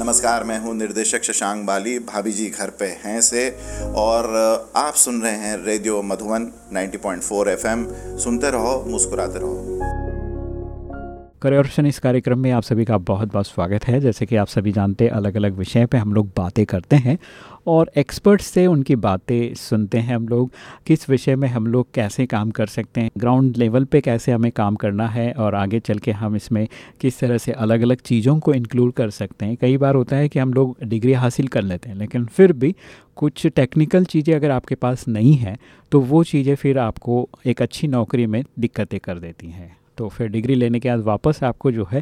नमस्कार, मैं हूँ निर्देशक शशांक बाली, भाभी जी घर पे हैं से, और आप सुन रहे हैं रेडियो मधुबन 90.4 एफएम। सुनते रहो, मुस्कुराते रहो। करियर इस कार्यक्रम में आप सभी का बहुत बहुत स्वागत है। जैसे कि आप सभी जानते हैं अलग अलग विषय पे हम लोग बातें करते हैं और एक्सपर्ट्स से उनकी बातें सुनते हैं हम लोग, किस विषय में हम लोग कैसे काम कर सकते हैं, ग्राउंड लेवल पे कैसे हमें काम करना है और आगे चल के हम इसमें किस तरह से अलग अलग चीज़ों को इंक्लूड कर सकते हैं। कई बार होता है कि हम लोग डिग्री हासिल कर लेते हैं, लेकिन फिर भी कुछ टेक्निकल चीज़ें अगर आपके पास नहीं है तो वो चीज़ें फिर आपको एक अच्छी नौकरी में दिक्कतें कर देती हैं। तो फिर डिग्री लेने के बाद वापस आपको जो है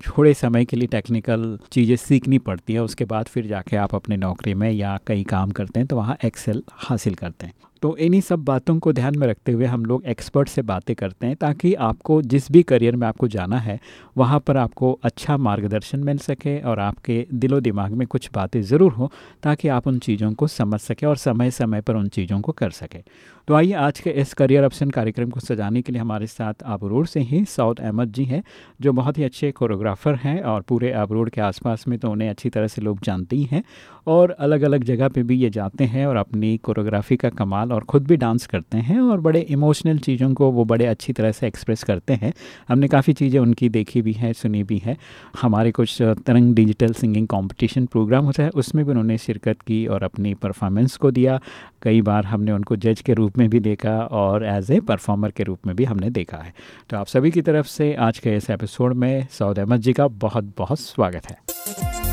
थोड़े समय के लिए टेक्निकल चीज़ें सीखनी पड़ती है। उसके बाद फिर जाके आप अपने नौकरी में या कहीं काम करते हैं तो वहाँ एक्सेल हासिल करते हैं। तो इन्हीं सब बातों को ध्यान में रखते हुए हम लोग एक्सपर्ट से बातें करते हैं ताकि आपको जिस भी करियर में आपको जाना है, वहाँ पर आपको अच्छा मार्गदर्शन मिल सके और आपके दिलो दिमाग में कुछ बातें ज़रूर हो ताकि आप उन चीज़ों को समझ सकें और समय समय पर उन चीज़ों को कर सकें। तो आइए आज के इस करियर ऑप्शन कार्यक्रम को सजाने के लिए हमारे साथ आबरोड से ही साउथ अहमद जी हैं, जो बहुत ही अच्छे कोरियोग्राफर हैं और पूरे आबरोड के आसपास में तो उन्हें अच्छी तरह से लोग जानते ही हैं और अलग अलग जगह पे भी ये जाते हैं और अपनी कोरियोग्राफी का कमाल और ख़ुद भी डांस करते हैं और बड़े इमोशनल चीज़ों को वो बड़े अच्छी तरह से एक्सप्रेस करते हैं। हमने काफ़ी चीज़ें उनकी देखी भी हैं, सुनी भी है। हमारे कुछ तरंग डिजिटल सिंगिंग कॉम्पिटिशन प्रोग्राम होता है, उसमें भी उन्होंने शिरकत की और अपनी परफॉर्मेंस को दिया। कई बार हमने उनको जज के रूप में भी देखा और एज ए परफॉर्मर के रूप में भी हमने देखा है। तो आप सभी की तरफ़ से आज के इस एपिसोड में सऊद अहमद जी का बहुत बहुत स्वागत है।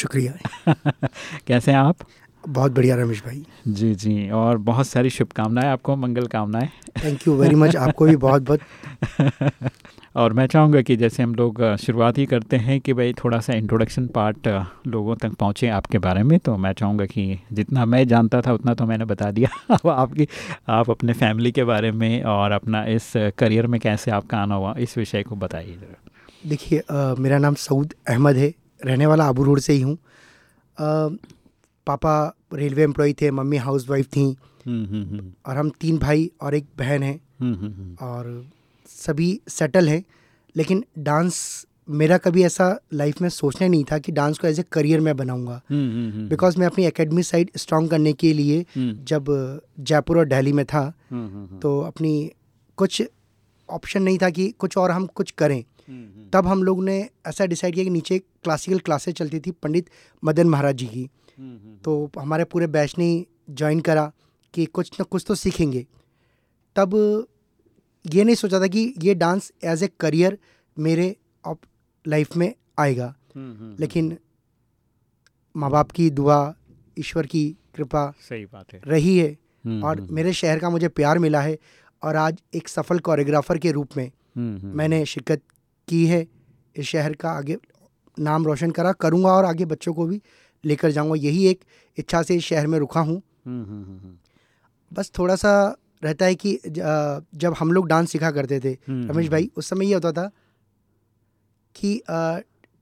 शुक्रिया। कैसे हैं आप? बहुत बढ़िया रमेश भाई। जी जी और बहुत सारी शुभकामनाएँ आपको मंगल कामनाएँ। थैंक यू वेरी मच आपको भी बहुत बहुत। और मैं चाहूँगा कि जैसे हम लोग शुरुआत ही करते हैं कि भाई थोड़ा सा इंट्रोडक्शन पार्ट लोगों तक पहुँचे आपके बारे में तो मैं चाहूँगा कि जितना मैं जानता था उतना तो मैंने बता दिया। अब आपकी आप अपने फैमिली के बारे में और अपना इस करियर में कैसे आपका आना हुआ इस विषय को बताइए देखिए मेरा नाम सऊद अहमद है। रहने वाला आबू रोड से ही हूँ। पापा रेलवे एम्प्लॉय थे मम्मी हाउस वाइफ थी। हम्म, हम्म, हम्म। और हम तीन भाई और एक बहन हैं। और सभी सेटल हैं लेकिन डांस मेरा कभी ऐसा लाइफ में सोचना नहीं था कि डांस को एज ए करियर मैं बनाऊँगा। बिकॉज़ मैं अपनी एकेडमी साइड स्ट्रॉन्ग करने के लिए जब जयपुर और दिल्ली में था तो अपनी कुछ ऑप्शन नहीं था कि कुछ और हम कुछ करें। तब हम लोग ने ऐसा डिसाइड किया कि नीचे क्लासिकल क्लासेस चलती थी पंडित मदन महाराज जी की। तो हमारे पूरे बैच ने ज्वाइन करा कि कुछ ना कुछ तो सीखेंगे। तब ये नहीं सोचा था कि ये डांस एज ए करियर मेरे लाइफ में आएगा। लेकिन माँ बाप की दुआ ईश्वर की कृपा सही बात है। रही है और मेरे शहर का मुझे प्यार मिला है और आज एक सफल कोरियोग्राफर के रूप में मैंने शिरकत की है इस शहर का आगे नाम रोशन करा करूँगा और आगे बच्चों को भी लेकर जाऊँगा। यही एक इच्छा से इस शहर में रुका हूँ। हम्म, हम्म, हम्म, बस थोड़ा सा रहता है कि जब हम लोग डांस सीखा करते थे रमेश भाई उस समय ये होता था कि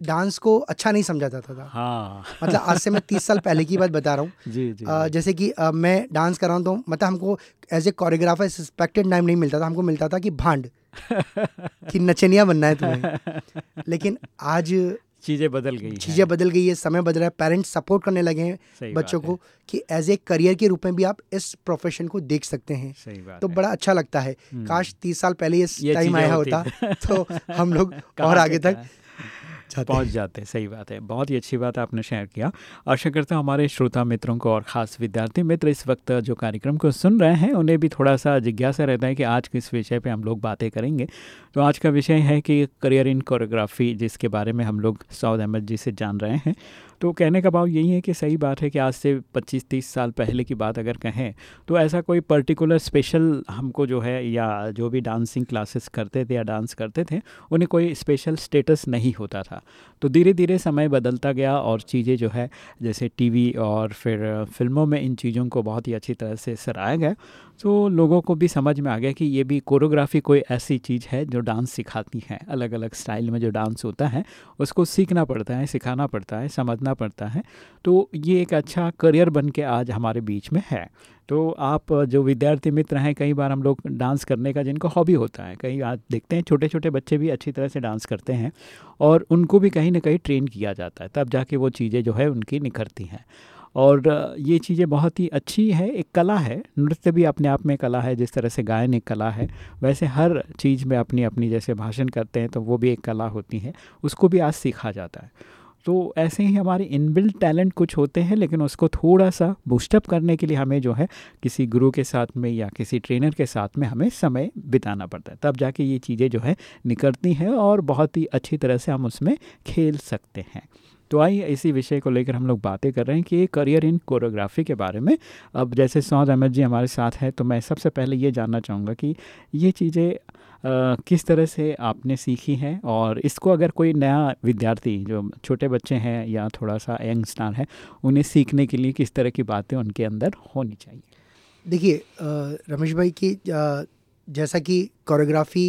डांस को अच्छा नहीं समझा जाता था। हाँ। मतलब आज से मैं तीस साल पहले की बात बता रहा हूँ। जी जी आ, जैसे कि आ, मैं डांस कर रहा हूँ तो मतलब हमको एज ए कोरियोग्राफर सस्पेक्टेड नाम नहीं मिलता था। हमको मिलता था कि भांड। कि नचनिया बनना है तुम्हें। लेकिन आज चीज़ें बदल गई चीज़ें बदल गई है समय बदल रहा है पेरेंट्स सपोर्ट करने लगे हैं बच्चों को कि एज ए करियर के रूप में भी आप इस प्रोफेशन को देख सकते हैं। सही बात तो बड़ा अच्छा लगता है। हम्म। काश तीस साल पहले ये टाइम आया होता। तो हम लोग और आगे तक पहुँच जाते हैं सही बात है। बहुत ही अच्छी बात आपने शेयर किया। आशा करता हूँ हमारे श्रोता मित्रों को और ख़ास विद्यार्थी मित्र इस वक्त जो कार्यक्रम को सुन रहे हैं उन्हें भी थोड़ा सा जिज्ञासा रहता है कि आज किस विषय पे हम लोग बातें करेंगे। तो आज का विषय है कि करियर इन कोरियोग्राफी जिसके बारे में हम लोग सऊद अहमद जी से जान रहे हैं। तो कहने का भाव यही है कि सही बात है कि आज से 25-30 साल पहले की बात अगर कहें तो ऐसा कोई पर्टिकुलर स्पेशल हमको जो है या जो भी डांसिंग क्लासेस करते थे या डांस करते थे, उन्हें कोई स्पेशल स्टेटस नहीं होता था। तो धीरे धीरे समय बदलता गया और चीज़ें जो है, जैसे टीवी और फिर फ़िल्मों में इन चीज़ों को बहुत ही अच्छी तरह से सराहा गया। तो लोगों को भी समझ में आ गया कि ये भी कोरियोग्राफी कोई ऐसी चीज़ है जो डांस सिखाती है। अलग अलग स्टाइल में जो डांस होता है, उसको सीखना पड़ता है, सिखाना पड़ता है, समझना सीखना पड़ता है। तो ये एक अच्छा करियर बन के आज हमारे बीच में है। तो आप जो विद्यार्थी मित्र हैं, कई बार हम लोग डांस करने का जिनको हॉबी होता है, कई आज देखते हैं छोटे छोटे बच्चे भी अच्छी तरह से डांस करते हैं और उनको भी कहीं ना कहीं ट्रेन किया जाता है, तब जाके वो चीज़ें जो है उनकी निखरती हैं। और ये चीज़ें बहुत ही अच्छी है, एक कला है, नृत्य भी अपने आप में कला है, जिस तरह से गायन एक कला है, वैसे हर चीज़ में अपनी अपनी जैसे भाषण करते हैं तो वो भी एक कला होती है, उसको भी आज सीखा जाता है। तो ऐसे ही हमारे इनबिल्ड टैलेंट कुछ होते हैं, लेकिन उसको थोड़ा सा बूस्टअप करने के लिए हमें जो है किसी गुरु के साथ में या किसी ट्रेनर के साथ में हमें समय बिताना पड़ता है। तब जाके ये चीज़ें जो है निकलती हैं और बहुत ही अच्छी तरह से हम उसमें खेल सकते हैं। तो आइए इसी विषय को लेकर हम लोग बातें कर रहे हैं कि करियर इन कोरियोग्राफी के बारे में। अब जैसे सौद अहमद जी हमारे साथ हैं तो मैं सबसे पहले ये जानना चाहूँगा कि ये चीज़ें किस तरह से आपने सीखी हैं और इसको अगर कोई नया विद्यार्थी जो छोटे बच्चे हैं या थोड़ा सा यंग स्टार है उन्हें सीखने के लिए किस तरह की बातें उनके अंदर होनी चाहिए देखिए रमेश भाई की जैसा कि कोरियोग्राफी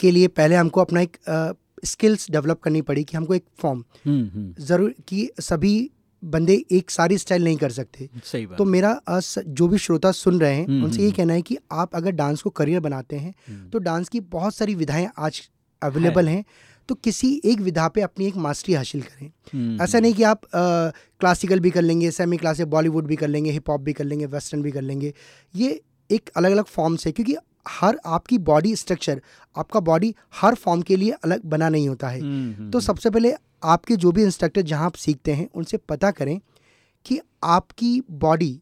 के लिए पहले हमको अपना एक स्किल्स डेवलप करनी पड़ी कि हमको एक फॉर्म हम्म, हम्म। ज़रूर कि सभी बंदे एक सारी स्टाइल नहीं कर सकते। सही बात तो मेरा जो भी श्रोता सुन रहे हैं हम्म, उनसे ये कहना है कि आप अगर डांस को करियर बनाते हैं तो डांस की बहुत सारी विधाएँ आज अवेलेबल हैं। तो किसी एक विधा पे अपनी एक मास्टरी हासिल करें। ऐसा नहीं कि आप आ, क्लासिकल भी कर लेंगे सेमी क्लासिक बॉलीवुड भी कर लेंगे हिप हॉप भी कर लेंगे वेस्टर्न भी कर लेंगे। ये एक अलग अलग फॉर्म्स है क्योंकि हर आपकी बॉडी स्ट्रक्चर आपका बॉडी हर फॉर्म के लिए अलग बना नहीं होता है हम्म, हम्म, तो हम्म। सबसे पहले आपके जो भी इंस्ट्रक्टर जहाँ आप सीखते हैं उनसे पता करें कि आपकी बॉडी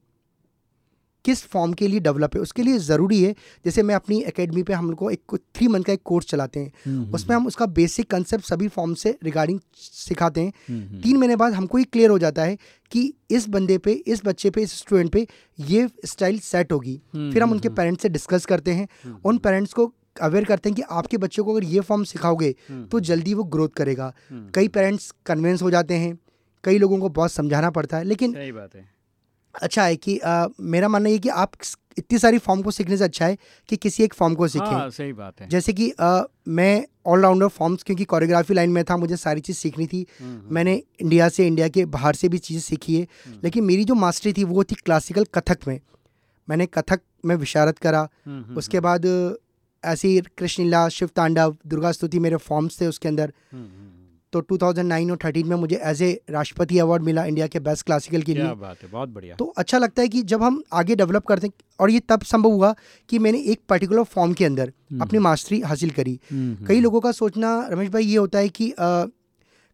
किस फॉर्म के लिए डेवलप है उसके लिए ज़रूरी है। जैसे मैं अपनी एकेडमी पे हम लोग को एक थ्री मंथ का एक कोर्स चलाते हैं। हम्म, हम्म, उसमें हम उसका बेसिक कंसेप्ट सभी फॉर्म से रिगार्डिंग सिखाते हैं। हम्म, तीन महीने बाद हमको ये क्लियर हो जाता है कि इस बंदे पे इस बच्चे पे इस स्टूडेंट पे ये स्टाइल सेट होगी। फिर हम उनके पेरेंट्स से डिस्कस करते हैं। उन पेरेंट्स को अवेयर करते हैं कि आपके बच्चे को अगर ये फॉर्म सिखाओगे तो जल्दी वो ग्रोथ करेगा। कई पेरेंट्स कन्विंस हो जाते हैं कई लोगों को बहुत समझाना पड़ता है लेकिन सही बात है। अच्छा है कि आ, मेरा मानना ये कि आप इतनी सारी फॉर्म को सीखने से अच्छा है कि किसी एक फॉर्म को सीखें। हाँ, सही बात है। जैसे कि आ, मैं ऑलराउंडर फॉर्म्स क्योंकि कोरियोग्राफी लाइन में था मुझे सारी चीज़ सीखनी थी। हम्म, हम्म। मैंने इंडिया से इंडिया के बाहर से भी चीज़ें सीखी है। हम्म। लेकिन मेरी जो मास्टरी थी वो थी क्लासिकल कथक में। मैंने कथक में विशारत करा। उसके बाद ऐसी कृष्णलीला शिव तांडव दुर्गा स्तुति मेरे फॉर्म्स थे उसके अंदर। तो 2009 और 13 में मुझे एज ए राष्ट्रपति अवार्ड मिला इंडिया के बेस्ट क्लासिकल के लिए बात है बहुत बढ़िया तो अच्छा लगता है कि जब हम आगे डेवलप करते हैं और ये तब संभव हुआ कि मैंने एक पर्टिकुलर फॉर्म के अंदर हम्म। अपनी मास्टरी हासिल करी हम्म, हम्म। कई लोगों का सोचना रमेश भाई ये होता है कि आ,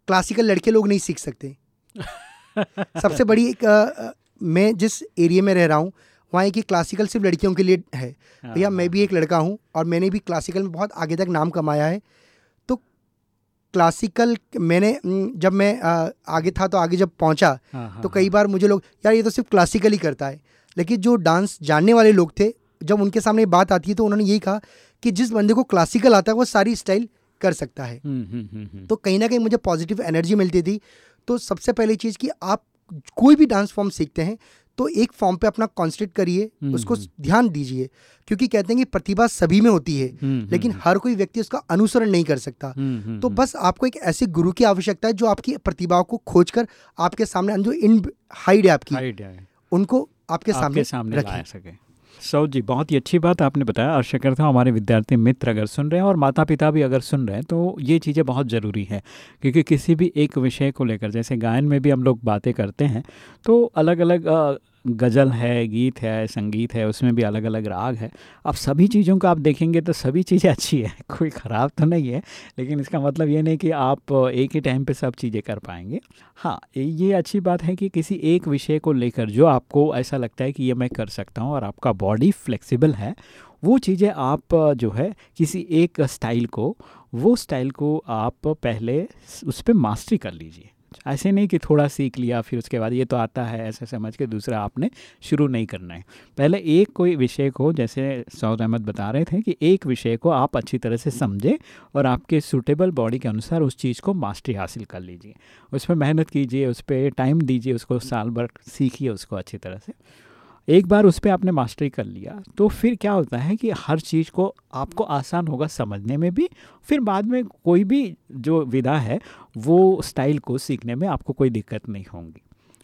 क्लासिकल लड़के लोग नहीं सीख सकते सबसे बड़ी एक आ, मैं जिस एरिया में रह रहा हूँ वहाँ एक क्लासिकल सिर्फ़ लड़कियों के लिए है भैया मैं भी हाँ, एक हाँ। लड़का हूँ और मैंने भी क्लासिकल में बहुत आगे तक नाम कमाया है क्लासिकल मैंने जब मैं आगे था तो आगे जब पहुँचा हाँ, हाँ, तो कई हाँ। बार मुझे लोग यार ये तो सिर्फ़ क्लासिकल ही करता है। लेकिन जो डांस जानने वाले लोग थे जब उनके सामने बात आती है तो उन्होंने यही कहा कि जिस बंदे को क्लासिकल आता है वो सारी स्टाइल कर सकता है। हम्म, हम्म, हम्म, तो कहीं ना कहीं मुझे पॉजिटिव एनर्जी मिलती थी। तो सबसे पहली चीज़ कि आप कोई भी डांस फॉर्म सीखते हैं तो एक फॉर्म पे अपना कॉन्सेंट्रेट करिए हम्म, उसको हम्म। ध्यान दीजिए क्योंकि कहते हैं कि प्रतिभा सभी में होती है हम्म, लेकिन हर कोई व्यक्ति उसका अनुसरण नहीं कर सकता। तो बस आपको एक ऐसे गुरु की आवश्यकता है जो आपकी प्रतिभाओं को खोज कर आपके सामने जो इन हाइड है आपकी उनको आपके सामने, सामने रख। सके। सौ जी, बहुत ही अच्छी बात आपने बताया। आशा करता हूँ हमारे विद्यार्थी मित्र अगर सुन रहे हैं और माता पिता भी अगर सुन रहे हैं तो ये चीज़ें बहुत ज़रूरी है। क्योंकि किसी भी एक विषय को लेकर, जैसे गायन में भी हम लोग बातें करते हैं तो अलग अलग गज़ल है, गीत है, संगीत है, उसमें भी अलग अलग राग है। अब सभी चीज़ों को आप देखेंगे तो सभी चीज़ें अच्छी है, कोई ख़राब तो नहीं है, लेकिन इसका मतलब ये नहीं कि आप एक ही टाइम पे सब चीज़ें कर पाएँगे। हाँ ये अच्छी बात है कि किसी एक विषय को लेकर जो आपको ऐसा लगता है कि ये मैं कर सकता हूँ और आपका बॉडी फ्लेक्सिबल है, वो चीज़ें आप जो है किसी एक स्टाइल को, वो स्टाइल को आप पहले उस पर मास्टरी कर लीजिए। ऐसे नहीं कि थोड़ा सीख लिया, फिर उसके बाद ये तो आता है, ऐसे समझ के दूसरा आपने शुरू नहीं करना है। पहले एक कोई विषय को, जैसे सऊद अहमद बता रहे थे कि एक विषय को आप अच्छी तरह से समझें और आपके सूटेबल बॉडी के अनुसार उस चीज़ को मास्टरी हासिल कर लीजिए। उस पर मेहनत कीजिए, उस पर टाइम दीजिए, उसको साल भर सीखिए उसको अच्छी तरह से। एक बार उस पर आपने मास्टरी कर लिया तो फिर क्या होता है कि हर चीज़ को आपको आसान होगा समझने में भी, फिर बाद में कोई भी जो विधा है, वो स्टाइल को सीखने में आपको कोई दिक्कत नहीं होगी।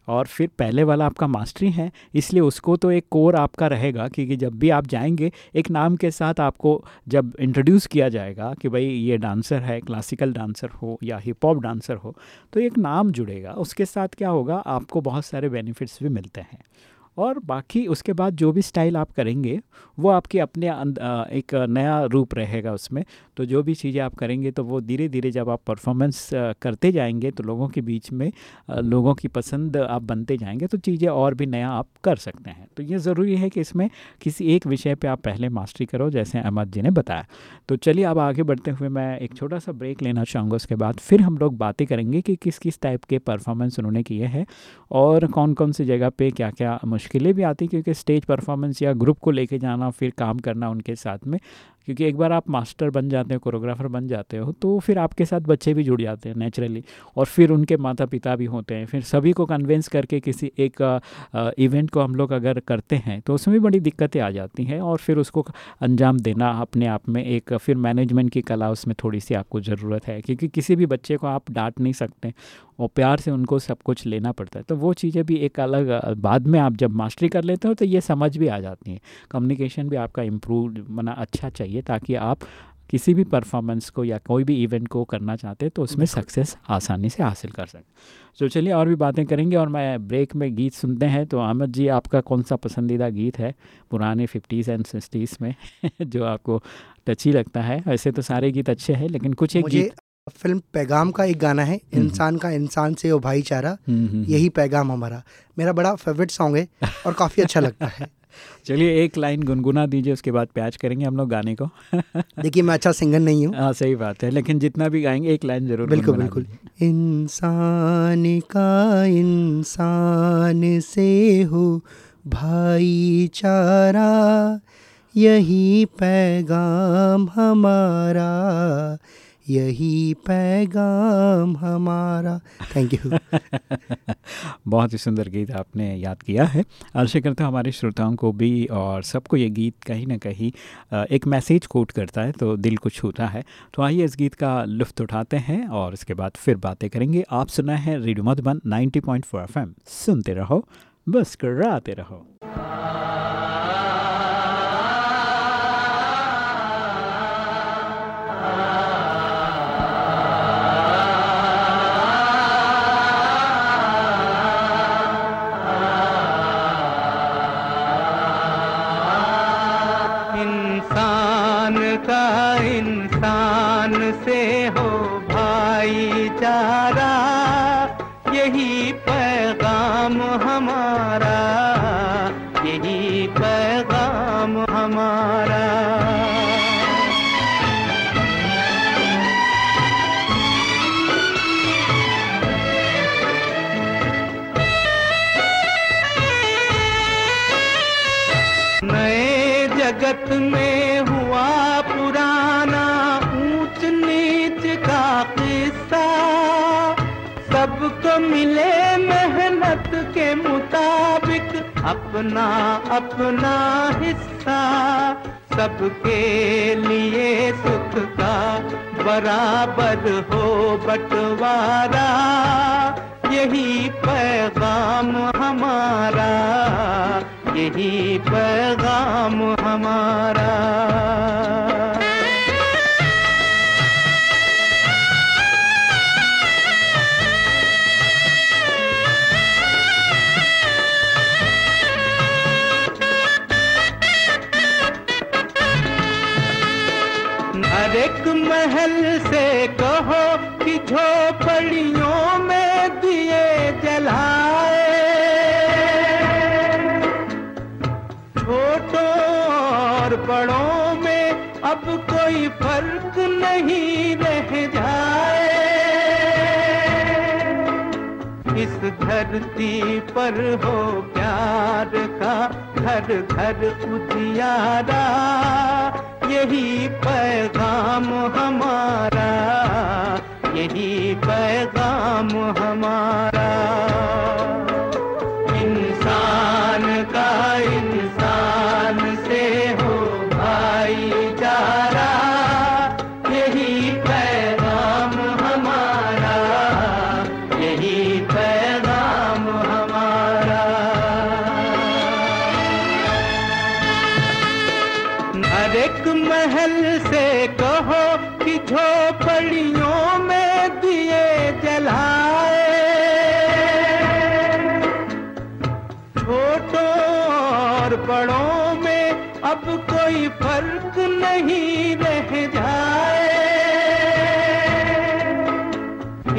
और फिर पहले वाला आपका मास्टरी है, इसलिए उसको तो एक कोर आपका रहेगा, क्योंकि जब भी आप जाएँगे, एक नाम के साथ आपको जब इंट्रोड्यूस किया जाएगा कि भाई ये डांसर है क्लासिकल डांसर हो या हिप हॉप डांसर हो तो एक नाम जुड़ेगा। उसके साथ क्या होगा, आपको बहुत सारे बेनिफिट्स भी मिलते हैं। और बाकी उसके बाद जो भी स्टाइल आप करेंगे, वो आपके अपने एक नया रूप रहेगा उसमें। तो जो भी चीज़ें आप करेंगे तो वो धीरे धीरे जब आप परफॉर्मेंस करते जाएँगे तो लोगों के बीच में लोगों की पसंद आप बनते जाएँगे तो चीज़ें और भी नया आप कर सकते हैं। तो ये ज़रूरी है कि इसमें किसी एक विषय पे आप पहले मास्टरी करो, जैसे अहमद जी ने बताया। तो चलिए अब आगे बढ़ते हुए मैं एक छोटा सा ब्रेक लेना चाहूँगा, उसके बाद फिर हम लोग बातें करेंगे कि किस किस टाइप के परफॉर्मेंस उन्होंने किए हैं, और कौन कौन सी जगह पर क्या क्या मुश्किलें भी आती क्योंकि स्टेज परफॉर्मेंस या ग्रुप को लेके जाना, फिर काम करना उनके साथ में क्योंकि एक बार आप मास्टर बन जाते हो, कोरियोग्राफर बन जाते हो तो फिर आपके साथ बच्चे भी जुड़ जाते हैं नेचुरली और फिर उनके माता पिता भी होते हैं। फिर सभी को कन्वेंस करके किसी एक इवेंट को हम लोग अगर करते हैं तो उसमें भी बड़ी दिक्कतें आ जाती हैं और फिर उसको अंजाम देना अपने आप में एक, फिर मैनेजमेंट की कला उसमें थोड़ी सी आपको ज़रूरत है। क्योंकि किसी भी बच्चे को आप डांट नहीं सकते और प्यार से उनको सब कुछ लेना पड़ता है। तो वो चीज़ें भी एक अलग बाद में आप जब मास्टरी कर लेते हो तो ये समझ भी आ जाती हैं। कम्युनिकेशन भी आपका इम्प्रूव मना अच्छा चाहिए। ताकि आप किसी भी परफॉर्मेंस को या कोई भी इवेंट को करना चाहते हैं तो उसमें सक्सेस आसानी से हासिल कर सकें। तो चलिए और भी बातें करेंगे और मैं ब्रेक में गीत सुनते हैं। तो अहमद जी आपका कौन सा पसंदीदा गीत है पुराने फिफ्टीज़ एंड सिक्सटीज़ में? जो आपको टची लगता है। वैसे तो सारे गीत अच्छे हैं लेकिन कुछ एक गीत फ़िल्म पैगाम का एक गाना है हम्म, हम्म। इंसान का इंसान से वो भाईचारा हम्म, यही पैगाम हमारा। मेरा बड़ा फेवरेट सॉन्ग है और काफ़ी अच्छा लगता है। चलिए एक लाइन गुनगुना दीजिए उसके बाद प्याज करेंगे हम लोग गाने को। देखिए मैं अच्छा सिंगर नहीं हूँ। हाँ सही बात है लेकिन जितना भी गाएँगे एक लाइन ज़रूर बिल्कुल बिल्कुल। इंसान का इंसान से हो भाईचारा यही पैगाम हमारा। यही पैगाम हमारा। थैंक यू बहुत ही सुंदर गीत आपने याद किया है। आशा करता हूँ हमारे श्रोताओं को भी और सबको ये गीत कहीं ना कहीं एक मैसेज कोट करता है तो दिल को छूता है। तो आइए इस गीत का लुफ्त उठाते हैं और इसके बाद फिर बातें करेंगे। आप सुना है रेडियो मधुबन 90.4 पॉइंट सुनते रहो बस कर रहो। अपना अपना हिस्सा, सबके लिए सुख का बराबर हो बंटवारा। यही पैगाम हमारा, यही पैगाम हमारा। झोपड़ियों में दिए जलाए। छोटों और बड़ों में अब कोई फ़र्क नहीं रह जाए। इस धरती पर हो प्यार का घर घर उजियारा। यही पैगाम हमारा। यही पैगाम हमारा।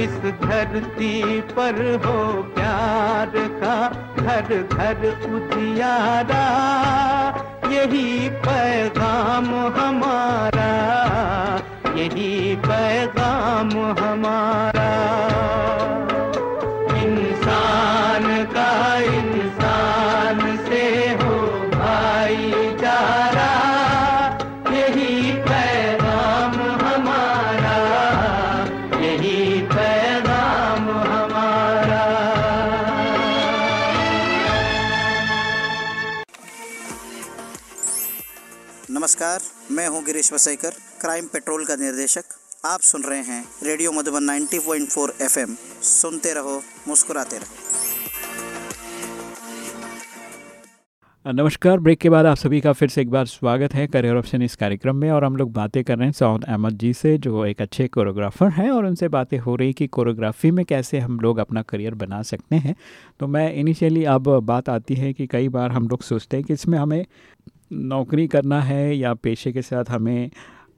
इस धरती पर हो प्यार का घर घर उजियारा। यही पैगाम हमारा, यही पैगाम हमारा। हूँ गिरीश वसईकर क्राइम पेट्रोल का निर्देशक। आप सुन रहे हैं रेडियो मधुबन 90.4 एफएम। सुनते रहो, मुस्कुराते रहो। नमस्कार, ब्रेक के बाद आप सभी का फिर से एक बार स्वागत है करियर ऑप्शन इस कार्यक्रम में और हम लोग बातें कर रहे हैं सौद अहमद जी से, जो एक अच्छे कोरियोग्राफर हैं और उनसे बातें हो रही कि कोरियोग्राफी में कैसे हम लोग अपना करियर बना सकते हैं। तो मैं इनिशियली अब बात आती है कि कई बार हम लोग सोचते हैं कि इसमें हमें नौकरी करना है या पेशे के साथ हमें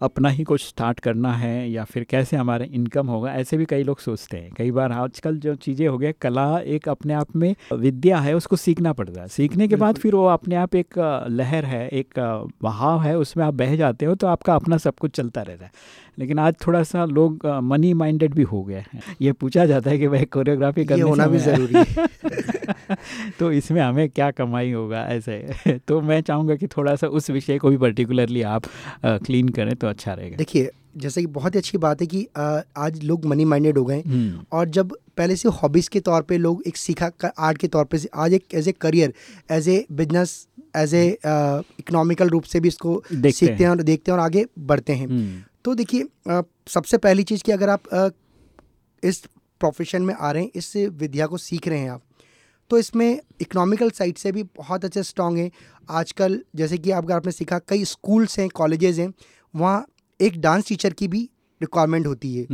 अपना ही कुछ स्टार्ट करना है या फिर कैसे हमारा इनकम होगा ऐसे भी कई लोग सोचते हैं। कई बार आजकल जो चीज़ें हो गए कला एक अपने आप में विद्या है उसको सीखना पड़ता है। सीखने के बाद फिर वो अपने आप एक लहर है एक बहाव है उसमें आप बह जाते हो तो आपका अपना सब कुछ चलता रहता है। लेकिन आज थोड़ा सा लोग मनी माइंडेड भी हो गए हैं। ये पूछा जाता है कि भाई कोरियोग्राफी करने होना भी ज़रूरी है। तो इसमें हमें क्या कमाई होगा ऐसे? तो मैं चाहूँगा कि थोड़ा सा उस विषय को भी पर्टिकुलरली आप क्लीन करें तो अच्छा रहेगा। देखिए जैसे कि बहुत ही अच्छी बात है कि आ, आज लोग मनी माइंडेड हो गए और जब पहले से हॉबीज़ के तौर पे लोग एक सीखा आर्ट के तौर पे आज एक as a career as a business as a economical रूप से भी इसको सीखते हैं और देखते हैं और आगे बढ़ते हैं। तो देखिए सबसे पहली चीज़ कि अगर आप आ, इस प्रोफेशन में आ रहे हैं इस विद्या को सीख रहे हैं आप तो इसमें इकोनॉमिकल साइड से भी बहुत अच्छे स्ट्रॉन्ग है। आजकल जैसे कि अगर आपने सीखा कई स्कूल्स हैं कॉलेजेस हैं वहाँ एक डांस टीचर की भी रिक्वायरमेंट होती है।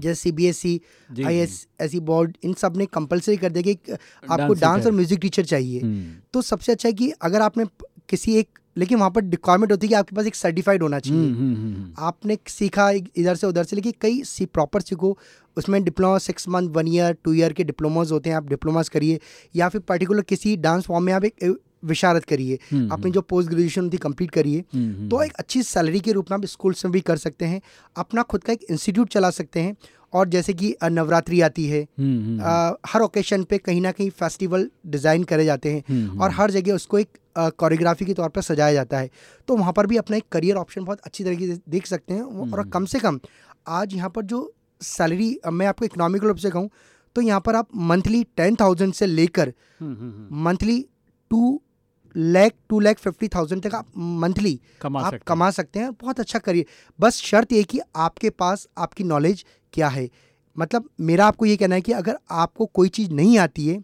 जैसे C B S C I S S C board इन सबने कंपलसरी कर दिया कि आपको डांस और म्यूज़िक टीचर चाहिए। तो सबसे अच्छा है कि अगर आपने किसी एक लेकिन वहाँ पर रिक्वायरमेंट होती है कि आपके पास एक सर्टिफाइड होना चाहिए। आपने सीखा इधर से उधर से लेकिन कई सी प्रॉपर सीखो उसमें diploma six month one year two year के डिप्लोमाज होते हैं आप डिप्लोमाज करिए या फिर पर्टिकुलर किसी डांस फॉर्म में आप एक विशारत करिए। अपनी जो पोस्ट ग्रेजुएशन थी कंप्लीट करिए। तो एक अच्छी सैलरी के रूप में आप स्कूल्स में भी कर सकते हैं। अपना खुद का एक इंस्टीट्यूट चला सकते हैं। और जैसे कि नवरात्रि आती है आ, हर ओकेशन पे कहीं ना कहीं फेस्टिवल डिज़ाइन करे जाते हैं और हर जगह उसको एक कोरियोग्राफी के तौर पर सजाया जाता है। तो वहाँ पर भी अपना एक करियर ऑप्शन बहुत अच्छी तरीके से देख सकते हैं और कम से कम आज यहाँ पर जो सैलरी मैं आपको इकोनॉमिकल रूप से कहूँ तो यहाँ पर आप मंथली टेन थाउज़ेंड से लेकर monthly two lakh two lakh fifty thousand तक आप मंथली आप सकते कमा सकते हैं। बहुत अच्छा करिए बस शर्त ये कि आपके पास आपकी नॉलेज क्या है? मतलब मेरा आपको ये कहना है कि अगर आपको कोई चीज़ नहीं आती है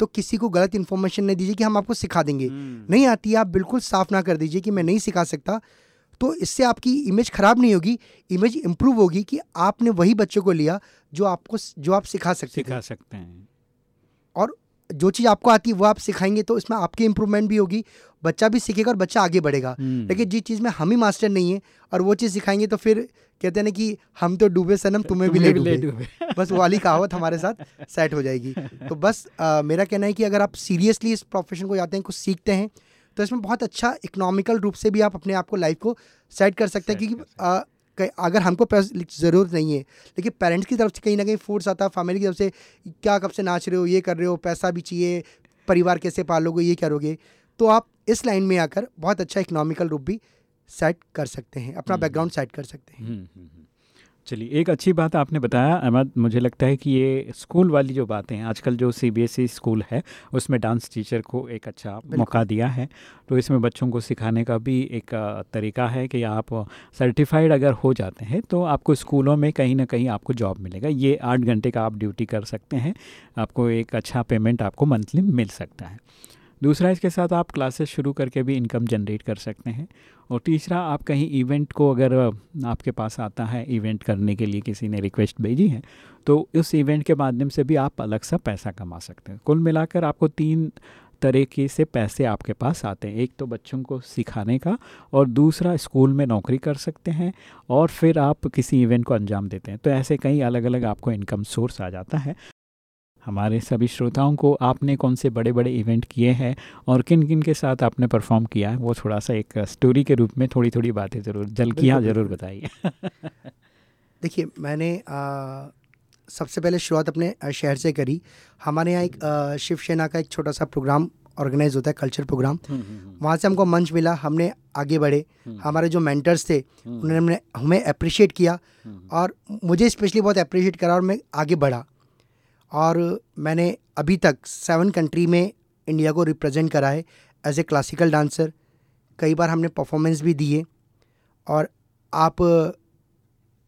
तो किसी को गलत इन्फॉर्मेशन नहीं दीजिए कि हम आपको सिखा देंगे। नहीं आती है आप बिल्कुल साफ़ ना कर दीजिए कि मैं नहीं सिखा सकता। तो इससे आपकी इमेज ख़राब नहीं होगी इमेज इम्प्रूव होगी कि आपने वही बच्चों को लिया जो आपको जो आप सिखा सकते सिखा सकते हैं। और जो चीज़ आपको आती है वो आप सिखाएँगे तो इसमें आपकी इम्प्रूवमेंट भी होगी बच्चा भी सीखेगा और बच्चा आगे बढ़ेगा। लेकिन जिस चीज़ में हम ही मास्टर नहीं है और वो चीज़ सिखाएँगे तो फिर कहते हैं ना कि हम तो डूबे सनम तुम्हें भी ले डूबे। बस वाली कहावत हमारे साथ सेट हो जाएगी। तो बस आ, मेरा कहना है कि अगर आप सीरियसली इस प्रोफेशन को जाते हैं कुछ सीखते हैं तो इसमें बहुत अच्छा इकोनॉमिकल रूप से भी आप अपने आप को लाइफ को सेट कर सकते हैं क्योंकि अगर हमको ज़रूरत नहीं है लेकिन पेरेंट्स की तरफ़ से कहीं ना कहीं फोर्स आता है फैमिली की तरफ़ से क्या कब से नाच रहे हो ये कर रहे हो पैसा भी चाहिए परिवार कैसे पालोगे ये करोगे? तो आप इस लाइन में आकर बहुत अच्छा इकोनॉमिकल रूप भी सेट कर सकते हैं अपना बैकग्राउंड सेट कर सकते हैं। चलिए एक अच्छी बात आपने बताया अहमद मुझे लगता है कि ये स्कूल वाली जो बातें हैं आजकल जो सीबीएसई स्कूल है उसमें डांस टीचर को एक अच्छा मौका दिया है। तो इसमें बच्चों को सिखाने का भी एक तरीका है कि आप सर्टिफाइड अगर हो जाते हैं तो आपको स्कूलों में कहीं ना कहीं आपको जॉब मिलेगा। ये आठ घंटे का आप ड्यूटी कर सकते हैं आपको एक अच्छा पेमेंट आपको मंथली मिल सकता है। दूसरा, इसके साथ आप क्लासेस शुरू करके भी इनकम जनरेट कर सकते हैं। और तीसरा, आप कहीं इवेंट को अगर आपके पास आता है, इवेंट करने के लिए किसी ने रिक्वेस्ट भेजी है तो उस इवेंट के माध्यम से भी आप अलग सा पैसा कमा सकते हैं। कुल मिलाकर आपको तीन तरीके से पैसे आपके पास आते हैं। एक तो बच्चों को सिखाने का और दूसरा, स्कूल में नौकरी कर सकते हैं और फिर आप किसी इवेंट को अंजाम देते हैं। तो ऐसे कई अलग अलग आपको इनकम सोर्स आ जाता है। हमारे सभी श्रोताओं को आपने कौन से बड़े बड़े इवेंट किए हैं और किन किन के साथ आपने परफॉर्म किया है वो थोड़ा सा एक स्टोरी के रूप में थोड़ी थोड़ी बातें ज़रूर जलकियाँ ज़रूर बताइए। देखिए मैंने आ, सबसे पहले शुरुआत अपने शहर से करी। हमारे यहाँ एक शिवसेना का एक छोटा सा प्रोग्राम ऑर्गेनाइज होता है कल्चर प्रोग्राम हम्म, हम्म, हम्म। वहाँ से हमको मंच मिला हमने आगे बढ़े। हमारे जो मेंटर्स थे उन्होंने हमें अप्रिशिएट किया और मुझे स्पेशली बहुत अप्रिशिएट करा और मैं आगे बढ़ा। और मैंने अभी तक सेवन कंट्री में इंडिया को रिप्रेजेंट करा है एज ए क्लासिकल डांसर कई बार हमने परफॉर्मेंस भी दिए और आप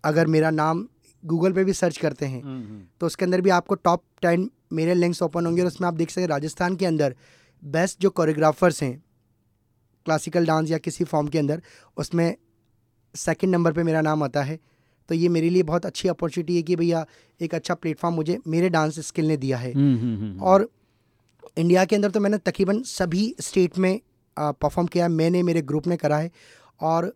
अगर मेरा नाम गूगल पे भी सर्च करते हैं हम्म, हम्म। तो उसके अंदर भी आपको टॉप टेन मेरे लिंक्स ओपन होंगे और उसमें आप देख सकते हैं राजस्थान के अंदर बेस्ट जो कोरियोग्राफर्स हैं क्लासिकल डांस या किसी फॉर्म के अंदर उसमें सेकंड नंबर पे मेरा नाम आता है तो ये मेरे लिए बहुत अच्छी अपॉर्चुनिटी है कि भैया एक अच्छा प्लेटफॉर्म मुझे मेरे डांस स्किल ने दिया है। हम्म, और इंडिया के अंदर तो मैंने तकरीबन सभी स्टेट में परफॉर्म किया है। मैंने मेरे ग्रुप ने करा है। और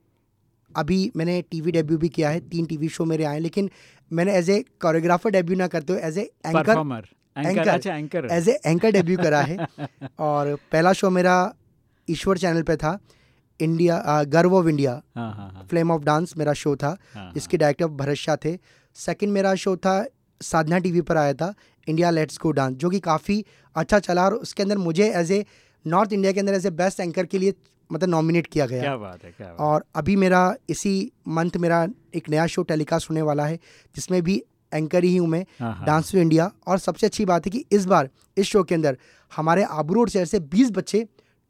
अभी मैंने टीवी डेब्यू भी किया है। तीन टीवी शो मेरे आए लेकिन मैंने एज ए कोरियोग्राफर डेब्यू ना करते हुए as a anchor anchor as a anchor debut करा है। और पहला शो मेरा ईश्वर चैनल पे था। India Garv of India flame of dance मेरा शो था। जिसके डायरेक्टर। भरत शाह थे। सेकंड मेरा शो था साधना टीवी पर आया था इंडिया लेट्स गो डांस जो कि काफ़ी अच्छा चला और उसके अंदर मुझे एज ए नॉर्थ इंडिया के अंदर एज ए बेस्ट एंकर के लिए मतलब नॉमिनेट किया गया। क्या बात है क्या बात और अभी मेरा इसी मंथ मेरा एक नया शो टेलीकास्ट होने वाला है जिसमें भी एंकर ही हूँ मैं डांस टू इंडिया और सबसे अच्छी बात है कि इस बार इस शो के अंदर हमारे आबू रोड शहर से बीस बच्चे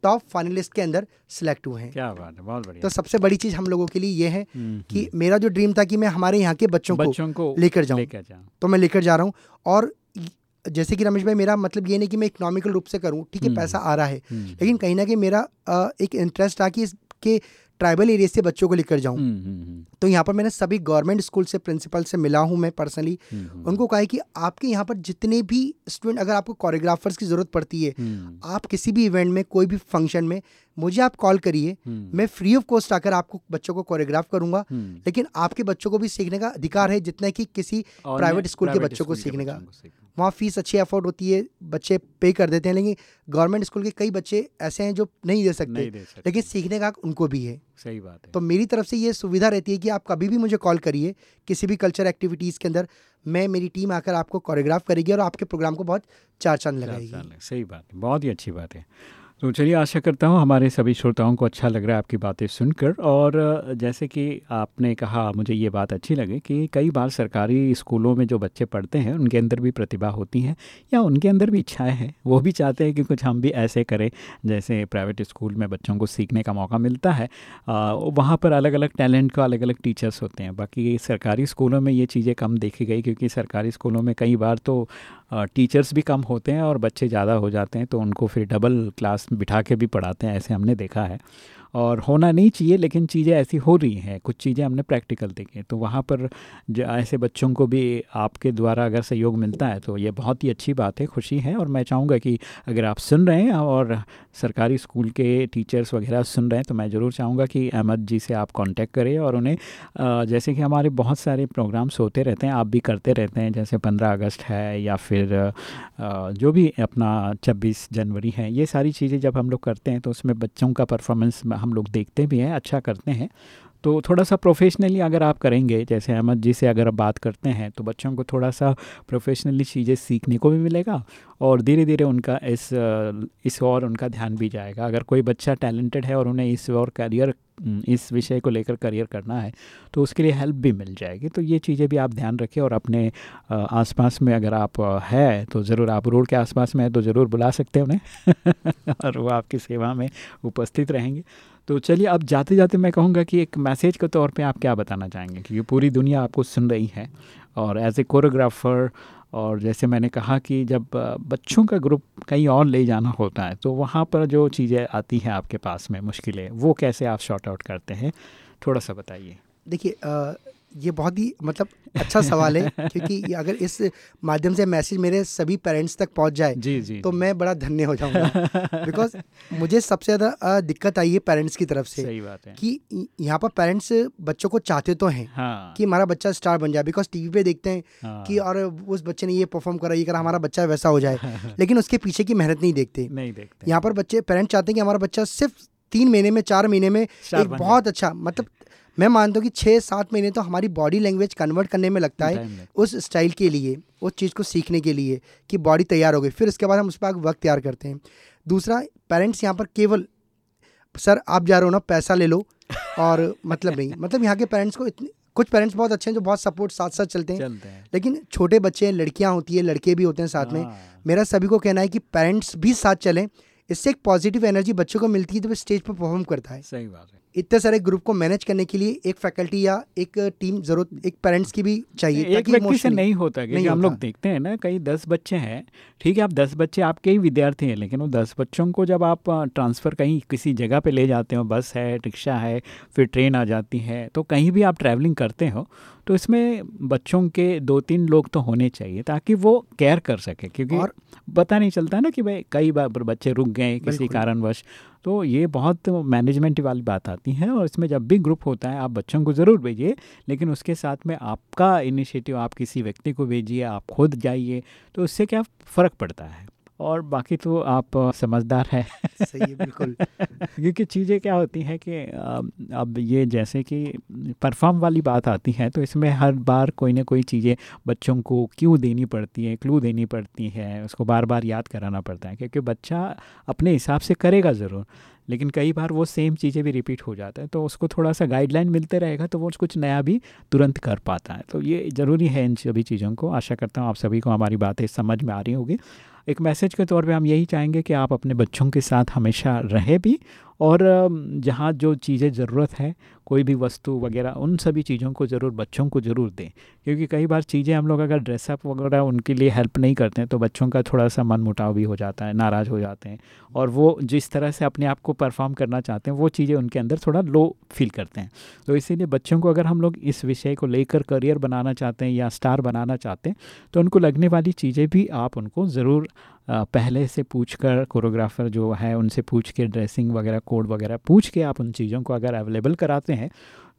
टॉप फाइनलिस्ट के अंदर सिलेक्ट हुए हैं। क्या बात है बहुत बढ़िया। तो सबसे बड़ी चीज़ हम लोगों के लिए ये है हम्म, कि हम्म। मेरा जो ड्रीम था कि मैं हमारे यहाँ के बच्चों, बच्चों को, को लेकर जाऊँ। तो मैं लेकर जा रहा हूँ। और जैसे कि रमेश भाई मेरा मतलब ये नहीं कि मैं इकोनॉमिकल रूप से करूँ ठीक है हम्म, पैसा आ रहा है। लेकिन कहीं ना कहीं मेरा एक इंटरेस्ट था कि इसके ट्राइबल एरिया से बच्चों को लेकर जाऊँ। हम्म, हम्म, हम्म। तो यहाँ पर मैंने सभी गवर्नमेंट स्कूल से प्रिंसिपल से मिला हूँ मैं पर्सनली। उनको कहा है कि आपके यहाँ पर जितने भी स्टूडेंट अगर आपको कोरियोग्राफर्स की ज़रूरत पड़ती है आप किसी भी इवेंट में कोई भी फ़ंक्शन में मुझे आप कॉल करिए। मैं फ्री ऑफ़ कॉस्ट आकर आपको बच्चों को कोरियोग्राफ करूँगा। लेकिन आपके बच्चों को भी सीखने का अधिकार है जितना कि किसी प्राइवेट स्कूल के। बच्चों को सीखने का। वहाँ फ़ीस अच्छी अफोर्ड होती है बच्चे पे कर देते हैं लेकिन गवर्नमेंट स्कूल के कई बच्चे ऐसे हैं जो नहीं दे सकते, नहीं दे सकते। लेकिन सीखने का उनको भी है। सही बात है। तो मेरी तरफ़ से ये सुविधा रहती है कि आप कभी भी मुझे कॉल करिए किसी भी कल्चर एक्टिविटीज़ के अंदर मैं मेरी टीम आकर आपको कोरियोग्राफ करेगी और आपके प्रोग्राम को बहुत चार चाँद लगाएगी। सही बात है बहुत ही अच्छी बात है। तो चलिए, आशा करता हूँ हमारे सभी श्रोताओं को अच्छा लग रहा है आपकी बातें सुनकर। और जैसे कि आपने कहा, मुझे ये बात अच्छी लगी कि कई बार सरकारी स्कूलों में जो बच्चे पढ़ते हैं, उनके अंदर भी प्रतिभा होती है या उनके अंदर भी इच्छाएँ हैं। वो भी चाहते हैं कि कुछ हम भी ऐसे करें, जैसे प्राइवेट स्कूल में बच्चों को सीखने का मौका मिलता है। वहाँ पर अलग अलग टैलेंट का अलग अलग टीचर्स होते हैं। बाकी सरकारी स्कूलों में ये चीज़ें कम देखी गई क्योंकि सरकारी स्कूलों में कई बार तो टीचर्स भी कम होते हैं और बच्चे ज़्यादा हो जाते हैं तो उनको फिर डबल क्लास बिठा के भी पढ़ाते हैं, ऐसे हमने देखा है। और होना नहीं चाहिए, लेकिन चीज़ें ऐसी हो रही हैं, कुछ चीज़ें हमने प्रैक्टिकल देखी तो वहाँ पर ऐसे बच्चों को भी आपके द्वारा अगर सहयोग मिलता है तो ये बहुत ही अच्छी बात है, खुशी है। और मैं चाहूँगा कि अगर आप सुन रहे हैं और सरकारी स्कूल के टीचर्स वगैरह सुन रहे हैं तो मैं ज़रूर चाहूँगा कि अहमद जी से आप कांटेक्ट करें और उन्हें जैसे कि हमारे बहुत सारे प्रोग्राम्स होते रहते हैं, आप भी करते रहते हैं, जैसे पंद्रह अगस्त है या फिर जो भी अपना छब्बीस जनवरी है, ये सारी चीज़ें जब हम लोग करते हैं तो उसमें बच्चों का परफॉर्मेंस हम लोग देखते भी हैं अच्छा करते हैं। तो थोड़ा सा प्रोफेशनली अगर आप करेंगे, जैसे अहमद जी से अगर आप बात करते हैं तो बच्चों को थोड़ा सा प्रोफेशनली चीज़ें सीखने को भी मिलेगा और धीरे धीरे उनका इस इस और उनका ध्यान भी जाएगा। अगर कोई बच्चा टैलेंटेड है और उन्हें इस और करियर इस विषय को लेकर करियर करना है तो उसके लिए हेल्प भी मिल जाएगी। तो ये चीज़ें भी आप ध्यान रखें और अपने आसपास में अगर आप है तो ज़रूर आप रोड के आसपास में है तो ज़रूर बुला सकते हैं उन्हें और वो आपकी सेवा में उपस्थित रहेंगे। तो चलिए अब जाते जाते मैं कहूँगा कि एक मैसेज के तौर पे आप क्या बताना चाहेंगे? क्योंकि पूरी दुनिया आपको सुन रही है और एज ए कोरियोग्राफर और जैसे मैंने कहा कि जब बच्चों का ग्रुप कहीं और ले जाना होता है तो वहाँ पर जो चीज़ें आती हैं आपके पास में मुश्किलें, वो कैसे आप शॉर्ट आउट करते हैं? थोड़ा सा बताइए। देखिए ये बहुत ही मतलब अच्छा सवाल है क्योंकि अगर इस माध्यम से मैसेज मेरे सभी पेरेंट्स तक पहुँच जाए जी जी तो मैं बड़ा धन्य हो जाऊँगा। बिकॉज़ मुझे सबसे ज़्यादा दिक्कत आई है पेरेंट्स की तरफ़ से सही बात है। कि यहाँ पर पेरेंट्स बच्चों को चाहते तो हैं हाँ। कि हमारा बच्चा स्टार बन जाए बिकॉज़ टीवी पे देखते हैं हाँ। कि और उस बच्चे ने ये परफॉर्म करा ये करा हमारा बच्चा वैसा हो जाए। लेकिन उसके पीछे की मेहनत नहीं देखते। नहीं देखते। यहाँ पर बच्चे पेरेंट्स चाहते हैं कि हमारा बच्चा सिर्फ़ तीन महीने में चार महीने में एक बहुत अच्छा मतलब मैं मानता हूँ कि छः सात महीने तो हमारी बॉडी लैंग्वेज कन्वर्ट करने में लगता है उस स्टाइल के लिए उस चीज़ को सीखने के लिए कि बॉडी तैयार हो गई। फिर उसके बाद हम उस पर वक्त तैयार करते हैं। दूसरा पेरेंट्स यहाँ पर केवल सर आप जा रहे हो ना पैसा ले लो। और मतलब नहीं मतलब यहाँ के पेरेंट्स को इतने कुछ पेरेंट्स बहुत अच्छे हैं जो बहुत सपोर्ट साथ साथ चलते हैं, चलते हैं। लेकिन छोटे बच्चे हैं लड़कियाँ होती है लड़के भी होते हैं साथ में। हाँ। मेरा सभी को कहना है कि पेरेंट्स भी साथ चलें इससे एक पॉजिटिव एनर्जी बच्चों को मिलती है जब स्टेज पर परफॉर्म करता है। सही बात है। इतने सारे ग्रुप को मैनेज करने के लिए एक फैकल्टी या एक टीम ज़रूरत एक पेरेंट्स की भी चाहिए एक व्यक्ति से नहीं होता क्योंकि हम लोग देखते हैं ना कई दस बच्चे हैं ठीक है आप दस बच्चे आपके ही विद्यार्थी हैं लेकिन वो दस बच्चों को जब आप ट्रांसफ़र कहीं किसी जगह पे ले जाते हो बस है रिक्शा है फिर ट्रेन आ जाती है तो कहीं भी आप ट्रैवलिंग करते हो तो इसमें बच्चों के दो तीन लोग तो होने चाहिए ताकि वो केयर कर सके क्योंकि और पता नहीं चलता ना कि भाई कई बार बच्चे रुक गए किसी कारणवश। तो ये बहुत मैनेजमेंट वाली बात आती है और इसमें जब भी ग्रुप होता है आप बच्चों को ज़रूर भेजिए लेकिन उसके साथ में आपका इनिशिएटिव आप किसी व्यक्ति को भेजिए आप खुद जाइए तो उससे क्या फ़र्क पड़ता है? और बाकी तो आप समझदार हैं। सही है बिल्कुल। क्योंकि चीज़ें क्या होती हैं कि अब ये जैसे कि परफॉर्म वाली बात आती है तो इसमें हर बार कोई ना कोई चीज़ें बच्चों को क्यों देनी पड़ती है क्लू देनी पड़ती है उसको बार बार याद कराना पड़ता है क्योंकि बच्चा अपने हिसाब से करेगा ज़रूर लेकिन कई बार वो सेम चीज़ें भी रिपीट हो जाता है तो उसको थोड़ा सा गाइडलाइन मिलते रहेगा तो वो कुछ नया भी तुरंत कर पाता है। तो ये ज़रूरी है इन सभी चीज़ों को। आशा करता हूँ आप सभी को हमारी बातें समझ में आ रही होगी। एक मैसेज के तौर पे हम यही चाहेंगे कि आप अपने बच्चों के साथ हमेशा रहे भी और जहाँ जो चीज़ें ज़रूरत है, कोई भी वस्तु वगैरह, उन सभी चीज़ों को ज़रूर, बच्चों को ज़रूर दें। क्योंकि कई बार चीज़ें हम लोग अगर ड्रेसअप वगैरह उनके लिए हेल्प नहीं करते हैं तो बच्चों का थोड़ा सा मन मुटाव भी हो जाता है, नाराज़ हो जाते हैं। और वो जिस तरह से अपने आप को परफॉर्म करना चाहते हैं, वो चीज़ें उनके अंदर थोड़ा लो फील करते हैं। तो इसीलिए बच्चों को अगर हम लोग इस विषय को लेकर करियर बनाना चाहते हैं या स्टार बनाना चाहते हैं तो उनको लगने वाली चीज़ें भी आप उनको ज़रूर पहले से पूछ कर कोरियोग्राफर जो है, उनसे पूछ के ड्रेसिंग वगैरह कोड वगैरह पूछ के आप उन चीज़ों को अगर अवेलेबल कराते हैं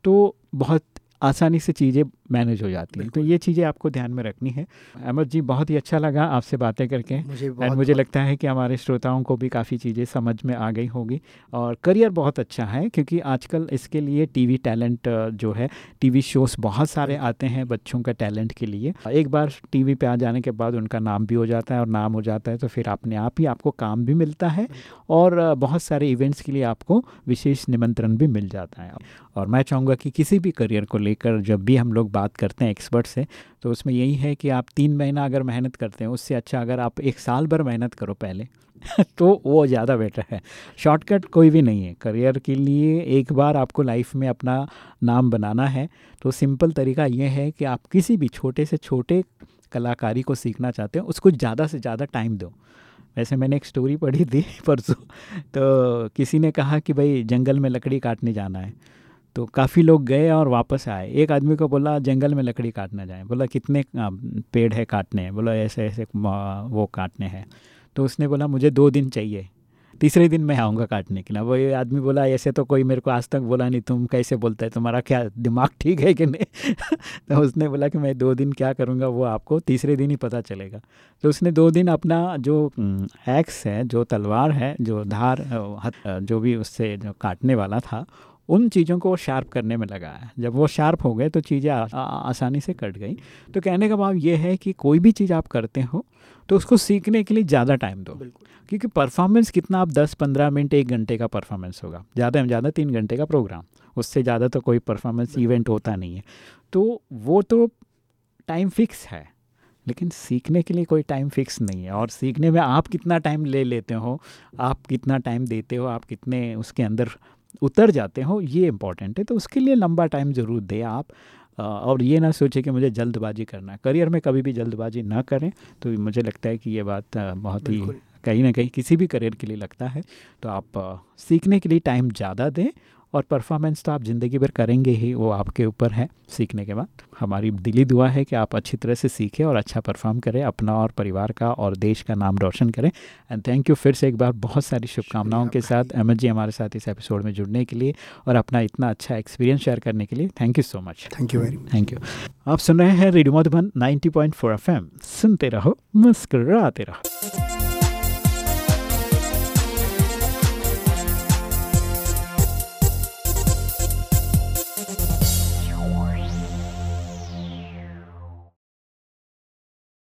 तो बहुत आसानी से चीज़ें मैनेज हो जाती हैं। तो ये चीज़ें आपको ध्यान में रखनी है। अहमद जी बहुत ही अच्छा लगा आपसे बातें करके। मुझे एंड मुझे लगता है कि हमारे श्रोताओं को भी काफ़ी चीज़ें समझ में आ गई होगी। और करियर बहुत अच्छा है क्योंकि आजकल इसके लिए टीवी टैलेंट जो है टीवी शोज़ बहुत सारे आते हैं बच्चों का टैलेंट के लिए। एक बार टीवी पे आ जाने के बाद उनका नाम भी हो जाता है और नाम हो जाता है तो फिर अपने आप ही आपको काम भी मिलता है और बहुत सारे इवेंट्स के लिए आपको विशेष निमंत्रण भी मिल जाता है। और मैं चाहूँगा कि किसी भी करियर को लेकर जब भी हम लोग बात करते हैं एक्सपर्ट से तो उसमें यही है कि आप तीन महीना अगर मेहनत करते हैं, उससे अच्छा अगर आप एक साल भर मेहनत करो पहले तो वो ज़्यादा बेटर है। शॉर्टकट कोई भी नहीं है। करियर के लिए एक बार आपको लाइफ में अपना नाम बनाना है तो सिंपल तरीका ये है कि आप किसी भी छोटे से छोटे कलाकारी को सीखना चाहते हैं, उसको ज़्यादा से ज़्यादा टाइम दो। वैसे मैंने एक स्टोरी पढ़ी थी परसों तो किसी ने कहा कि भाई जंगल में लकड़ी काटने जाना है। तो काफ़ी लोग गए और वापस आए। एक आदमी को बोला, जंगल में लकड़ी काटना जाए। बोला, कितने पेड़ है काटने? हैं बोला, ऐसे ऐसे वो काटने हैं। तो उसने बोला, मुझे दो दिन चाहिए। तीसरे दिन मैं आऊँगा काटने के लिए। वो ये आदमी बोला, ऐसे तो कोई मेरे को आज तक बोला नहीं, तुम कैसे बोलते है? तुम्हारा क्या दिमाग ठीक है कि नहीं? तो उसने बोला कि, मैं दो दिन क्या करूँगा, वो आपको तीसरे दिन ही पता चलेगा। तो उसने दो दिन अपना जो एक्स है, जो तलवार है, जो धार जो भी उससे जो काटने वाला था उन चीज़ों को शार्प करने में लगा है। जब वो शार्प हो गए तो चीज़ें आसानी से कट गई। तो कहने का भाव ये है कि कोई भी चीज़ आप करते हो तो उसको सीखने के लिए ज़्यादा टाइम दो। क्योंकि परफॉर्मेंस कितना आप 10-15 मिनट एक घंटे का परफॉर्मेंस होगा। ज़्यादा में ज़्यादा तीन घंटे का प्रोग्राम। उससे ज़्यादा तो कोई परफॉर्मेंस इवेंट होता नहीं है। तो वो तो टाइम फिक्स है लेकिन सीखने के लिए कोई टाइम फिक्स नहीं है। और सीखने में आप कितना टाइम ले लेते हो आप कितना टाइम देते हो आप कितने उसके अंदर उतर जाते हो ये इंपॉर्टेंट है तो उसके लिए लंबा टाइम ज़रूर दें आप। और ये ना सोचे कि मुझे जल्दबाजी करना है। करियर में कभी भी जल्दबाजी ना करें तो मुझे लगता है कि ये बात बहुत ही कहीं ना कहीं किसी भी करियर के लिए लगता है। तो आप सीखने के लिए टाइम ज़्यादा दें और परफॉर्मेंस तो आप ज़िंदगी भर करेंगे ही वो आपके ऊपर है। सीखने के बाद हमारी दिली दुआ है कि आप अच्छी तरह से सीखें और अच्छा परफॉर्म करें अपना और परिवार का और देश का नाम रोशन करें। एंड थैंक यू फिर से एक बार बहुत सारी शुभकामनाओं के साथ अहमद जी हमारे साथ इस एपिसोड में जुड़ने के लिए और अपना इतना अच्छा एक्सपीरियंस शेयर करने के लिए thank you so much thank you very thank you आप सुन रहे हैं रेडियो मधुबन नाइनटी पॉइंट सुनते रहो मुस्कराते रहो।